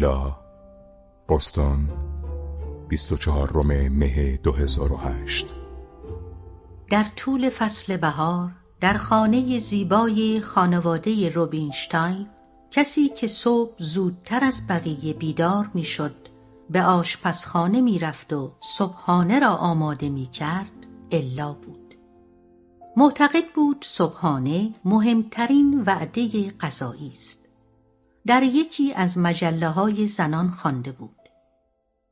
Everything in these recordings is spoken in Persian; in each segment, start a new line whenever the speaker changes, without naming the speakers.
الا بوستون 24 مه 2008
در طول فصل بهار در خانه زیبای خانواده روبینشتاین کسی که صبح زودتر از بقیه بیدار می‌شد به آشپزخانه می‌رفت و صبحانه را آماده می‌کرد الا بود. معتقد بود صبحانه مهمترین وعده غذایی است. در یکی از مجله های زنان خوانده بود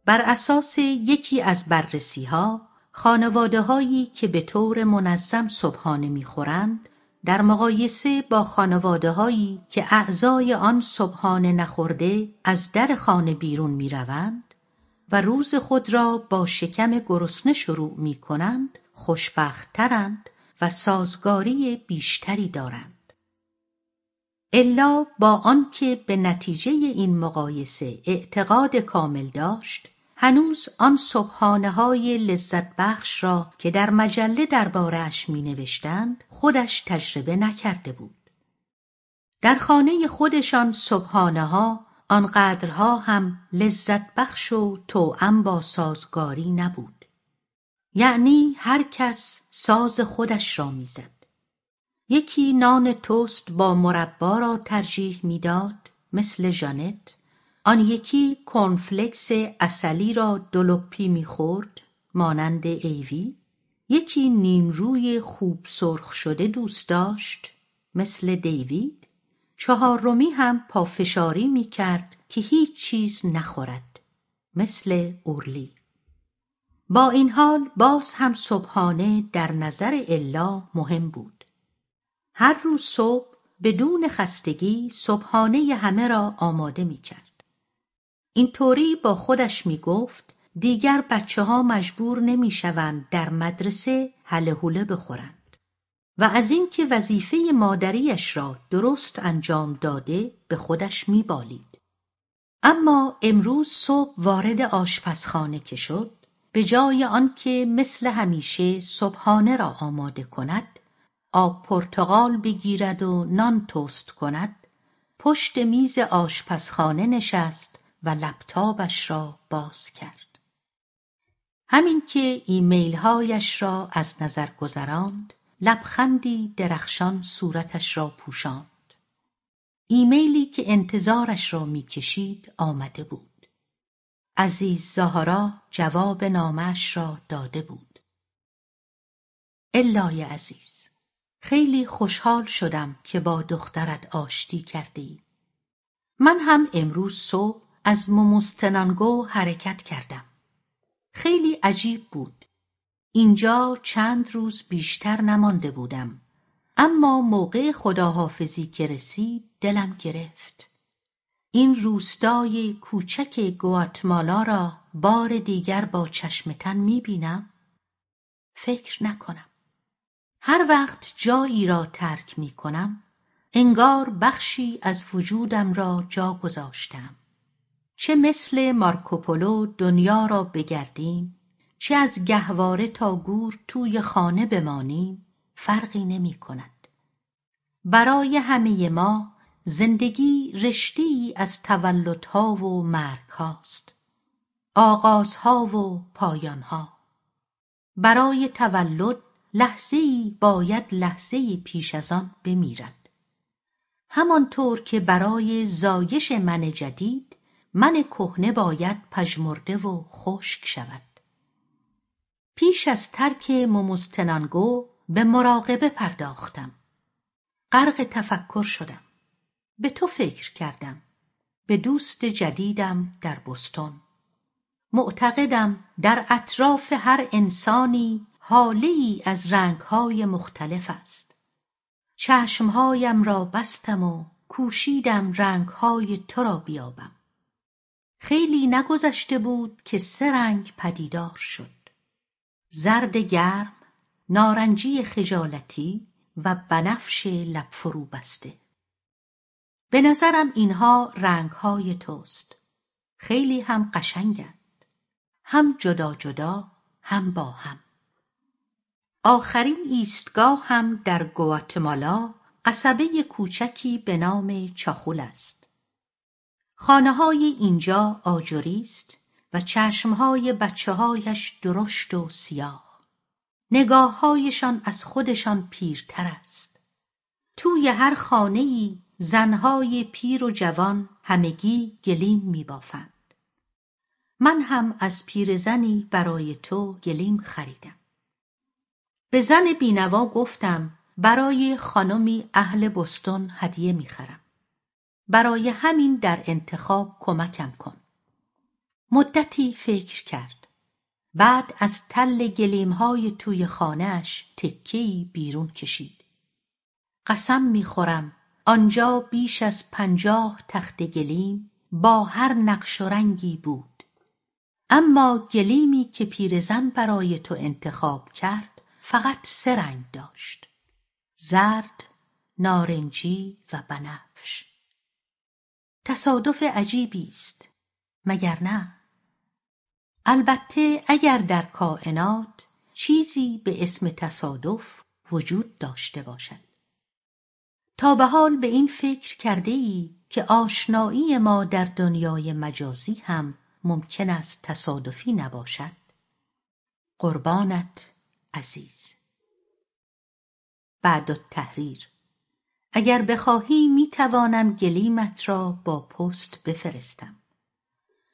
بر اساس یکی از بررسی ها خانواده هایی که به طور منظم صبحانه می‌خورند در مقایسه با خانواده هایی که اعضای آن صبحانه نخورده از در خانه بیرون می‌روند و روز خود را با شکم گرسنه شروع می کنند خوشبختترند و سازگاری بیشتری دارند. الا با آنکه به نتیجه این مقایسه اعتقاد کامل داشت هنوز آن صبحانه های لذت بخش را که در مجله دربارهاش می نوشتند خودش تجربه نکرده بود. در خانه خودشان صبحانه ها آنقدرها هم لذت بخش و توأم با سازگاری نبود. یعنی هر کس ساز خودش را می‌زد. یکی نان توست با مربا را ترجیح می‌داد مثل ژانت. آن یکی کنفلکس اصلی را دلوپی می‌خورد مانند ایوی. یکی نیمروی خوب سرخ شده دوست داشت مثل دیوید. چهارمی هم پافشاری می‌کرد که هیچ چیز نخورد مثل اورلی. با این حال باز هم صبحانه در نظر الا مهم بود. هر روز صبح بدون خستگی صبحانه همه را آماده می‌کرد اینطوری با خودش می گفت دیگر بچه ها مجبور نمی شوند در مدرسه هوله بخورند و از اینکه وظیفه مادریش را درست انجام داده به خودش می بالید. اما امروز صبح وارد آشپزخانه که شد به جای آنکه مثل همیشه صبحانه را آماده کند آب پرتقال بگیرد و نان توست کند پشت میز آشپزخانه نشست و لپتاپش را باز کرد. همین که ایمیل هایش را از نظر گذراند لبخندی درخشان صورتش را پوشاند. ایمیلی که انتظارش را می‌کشید آمده بود. عزیز زهرا جواب نامش را داده بود. الای عزیز خیلی خوشحال شدم که با دخترت آشتی کردی. من هم امروز صبح از موموستنانگو حرکت کردم. خیلی عجیب بود. اینجا چند روز بیشتر نمانده بودم. اما موقع خداحافظی که رسید دلم گرفت. این روستای کوچک گواتمالا را بار دیگر با چشم تن می‌بینم؟ فکر نکنم. هر وقت جایی را ترک می کنم انگار بخشی از وجودم را جا گذاشتم. چه مثل مارکوپولو دنیا را بگردیم چه از گهواره تا گور توی خانه بمانیم فرقی نمی کند. برای همه ما زندگی رشتی از تولدها و مرگهاست آغازها و پایانها برای تولد لحظه باید لحظه پیش از آن بمیرد. همانطور که برای زایش من جدید من کهنه باید پژمرده و خشک شود. پیش از ترک موموستنانگو به مراقبه پرداختم. غرق تفکر شدم. به تو فکر کردم. به دوست جدیدم در بستون معتقدم در اطراف هر انسانی حاله ای از رنگهای مختلف است. چشمهایم را بستم و کوشیدم رنگهای تو را بیابم. خیلی نگذشته بود که سه رنگ پدیدار شد. زرد گرم نارنجی خجالتی و بنفش لب فرو بسته به نظرم اینها رنگهای توست. خیلی هم قشنگند. هم جدا جدا هم با هم. آخرین ایستگاه هم در گواتمالا قصبه کوچکی به نام چاخول است خانه های اینجا آجوری است و چشمهای بچه هایش درشت و سیاه. نگاههایشان از خودشان پیرتر است. توی هر خانه ای زنهای پیر و جوان همگی گلیم میبافند. من هم از پیرزنی برای تو گلیم خریدم. به زن بینوا گفتم برای خانمی اهل بستون هدیه می‌خرم. برای همین در انتخاب کمکم کن. مدتی فکر کرد. بعد از تل گلیمهای توی خانهش تکهی بیرون کشید. قسم می‌خورم آنجا بیش از پنجاه تخت گلیم با هر نقش و رنگی بود. اما گلیمی که پیرزن برای تو انتخاب کرد فقط سه رنگ داشت. زرد، نارنجی و بنفش. تصادف عجیبی است مگر نه البته اگر در کائنات چیزی به اسم تصادف وجود داشته باشد تا به حال به این فکر کرده ای که آشنایی ما در دنیای مجازی هم ممکن است تصادفی نباشد قربانت عزیز بعد التحریر اگر بخواهی می توانم گلیمت را با پست بفرستم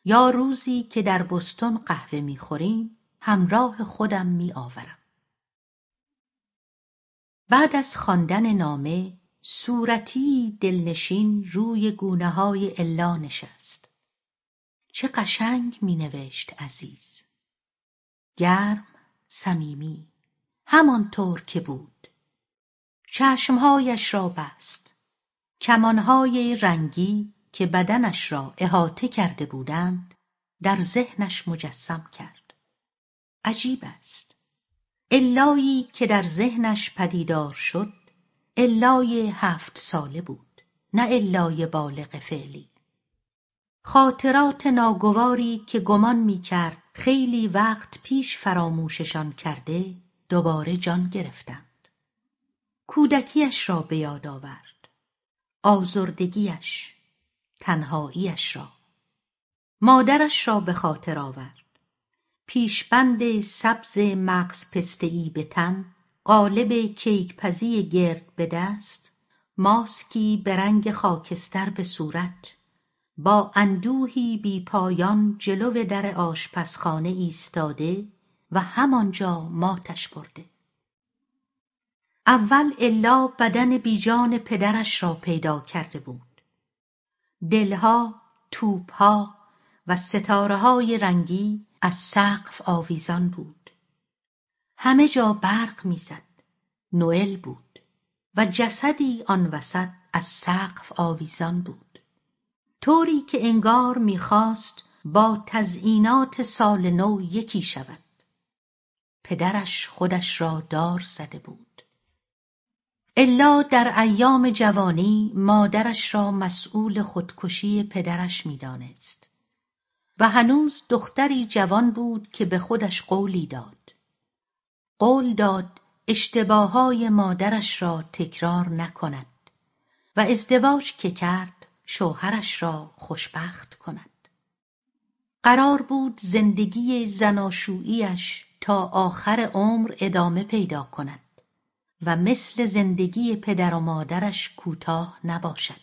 یا روزی که در بستون قهوه می خوریم همراه خودم می آورم. بعد از خواندن نامه صورتی دلنشین روی گونه های الا نشست. چه قشنگ می نوشت عزیز. گرم، صمیمی، همانطور که بود. چشمهایش را بست. کمانهای رنگی که بدنش را احاطه کرده بودند در ذهنش مجسم کرد. عجیب است. الایی که در ذهنش پدیدار شد الای هفت ساله بود نه الای بالغ فعلی. خاطرات ناگواری که گمان می کرد خیلی وقت پیش فراموششان کرده دوباره جان گرفتند. کودکیش را به یاد آورد. آزردگیش تنهاییش را. مادرش را به خاطر آورد. پیشبند سبز مغز پستهای به تن قالب کیکپزی گرد به دست ماسکی به رنگ خاکستر به صورت با اندوهی بی پایان جلو در آشپزخانه ایستاده و همانجا ماتش برده. اول الا بدن بیجان پدرش را پیدا کرده بود. دلها توپها و ستاره های رنگی از سقف آویزان بود. همه جا برق می‌زد نوئل بود و جسدی آن وسط از سقف آویزان بود. طوری که انگار می‌خواست با تزئینات سال نو یکی شود. پدرش خودش را دار زده بود. الا در ایام جوانی مادرش را مسئول خودکشی پدرش می‌دانست. و هنوز دختری جوان بود که به خودش قولی داد. قول داد اشتباههای مادرش را تکرار نکند و ازدواج که کرد شوهرش را خوشبخت کند. قرار بود زندگی زناشوییش تا آخر عمر ادامه پیدا کند و مثل زندگی پدر و مادرش کوتاه نباشد.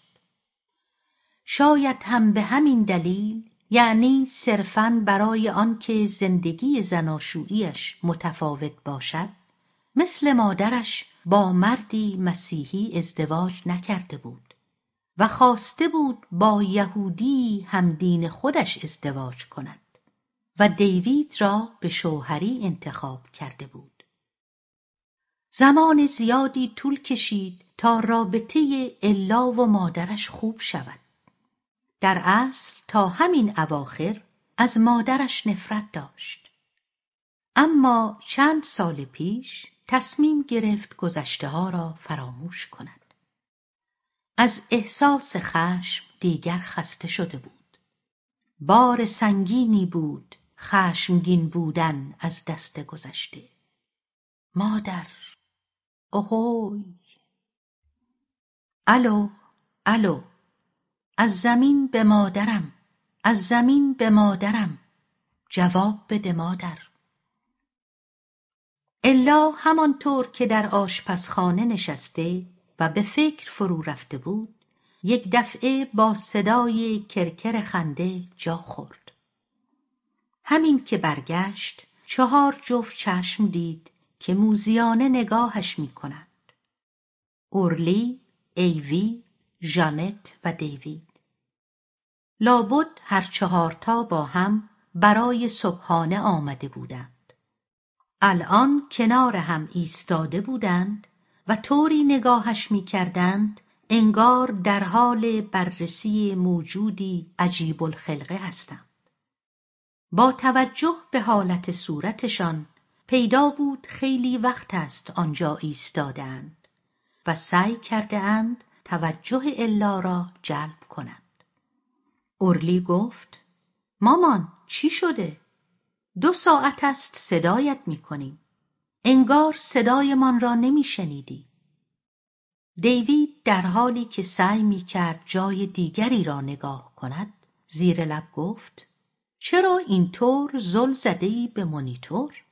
شاید هم به همین دلیل یعنی صرفا برای آنکه زندگی زناشوییش متفاوت باشد مثل مادرش با مردی مسیحی ازدواج نکرده بود. و خواسته بود با یهودی هم دین خودش ازدواج کند و دیوید را به شوهری انتخاب کرده بود. زمان زیادی طول کشید تا رابطه الا و مادرش خوب شود. در اصل تا همین اواخر از مادرش نفرت داشت. اما چند سال پیش تصمیم گرفت گذشته ها را فراموش کند. از احساس خشم دیگر خسته شده بود. بار سنگینی بود خشمگین بودن از دست گذشته. مادر اوهوی الو الو! از زمین به مادرم از زمین به مادرم. جواب بده مادر. الا همانطور که در آشپزخانه نشسته و به فکر فرو رفته بود یک دفعه با صدای کرکر خنده جا خورد. همین که برگشت چهار جفت چشم دید که موزیانه نگاهش می کنند اورلی، ایوی، ژانت و دیوید. لابد هر چهارتا با هم برای صبحانه آمده بودند. الان کنار هم ایستاده بودند و طوری نگاهش می‌کردند انگار در حال بررسی موجودی عجیب الخلقه هستند. با توجه به حالت صورتشان پیدا بود خیلی وقت است آنجا ایستادند و سعی کرده اند توجه الا را جلب کنند. اورلی گفت مامان چی شده؟ دو ساعت است صدایت می‌کنیم. انگار صدایمان را نمیشنیدی. دیوید در حالی که سعی می‌کرد جای دیگری را نگاه کند زیر لب گفت چرا اینطور زل زدهای به مونیتور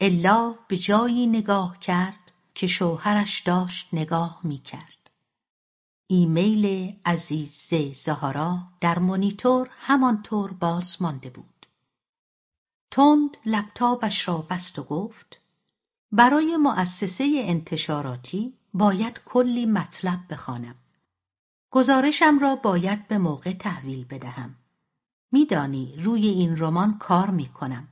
الا به جایی نگاه کرد که شوهرش داشت نگاه می‌کرد. ایمیل عزیز زهارا در مونیتور همانطور باز مانده بود. تند لپتاپش را بست و گفت برای مؤسسه انتشاراتی باید کلی مطلب بخوانم. گزارشم را باید به موقع تحویل بدهم. میدانی روی این رمان کار می‌کنم.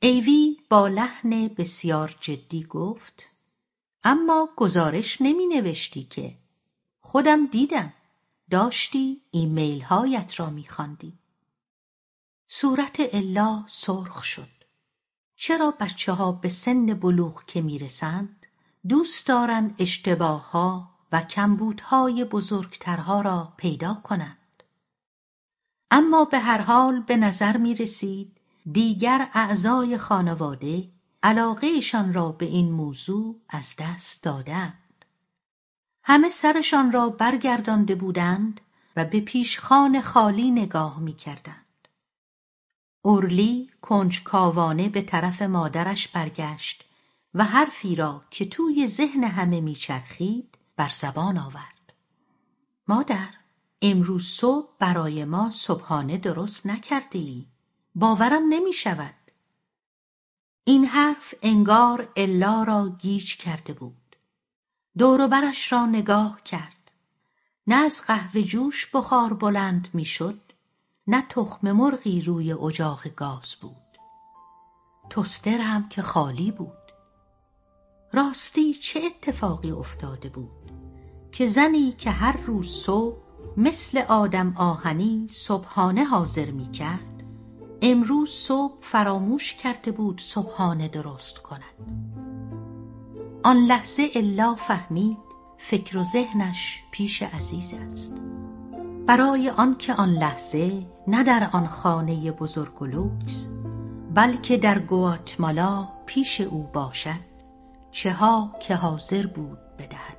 ایوی با لحن بسیار جدی گفت اما گزارش نمی نوشتی که. خودم دیدم. داشتی ایمیل هایت را می خاندی. صورت الا سرخ شد. چرا بچه ها به سن بلوغ که می‌رسند؟ دوست دارند اشتباه ها و کمبودهای بزرگترها را پیدا کنند. اما به هر حال به نظر می رسید دیگر اعضای خانواده علاقهشان را به این موضوع از دست دادند. همه سرشان را برگردانده بودند و به پیشخان خالی نگاه می‌کردند. اورلی کنجکاوانه به طرف مادرش برگشت و حرفی را که توی ذهن همه میچرخید بر زبان آورد. مادر امروز صبح برای ما صبحانه درست نکردی باورم نمی شود این حرف انگار الا را گیج کرده بود. دوروبرش را نگاه کرد. نه از قهوه جوش بخار بلند می‌شد نه تخم مرغی روی اجاق گاز بود. توستر هم که خالی بود. راستی چه اتفاقی افتاده بود که زنی که هر روز صبح مثل آدم آهنی صبحانه حاضر می کرد امروز صبح فراموش کرده بود صبحانه درست کند. آن لحظه الا فهمید فکر و ذهنش پیش عزیز است. برای آنکه آن لحظه نه در آن خانه بزرگ و لوکس بلکه در گواتمالا پیش او باشد چه ها که حاضر بود بدهد.